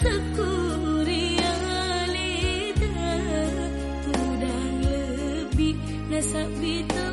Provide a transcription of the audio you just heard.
sekurialita Tudang lebih nasa bitang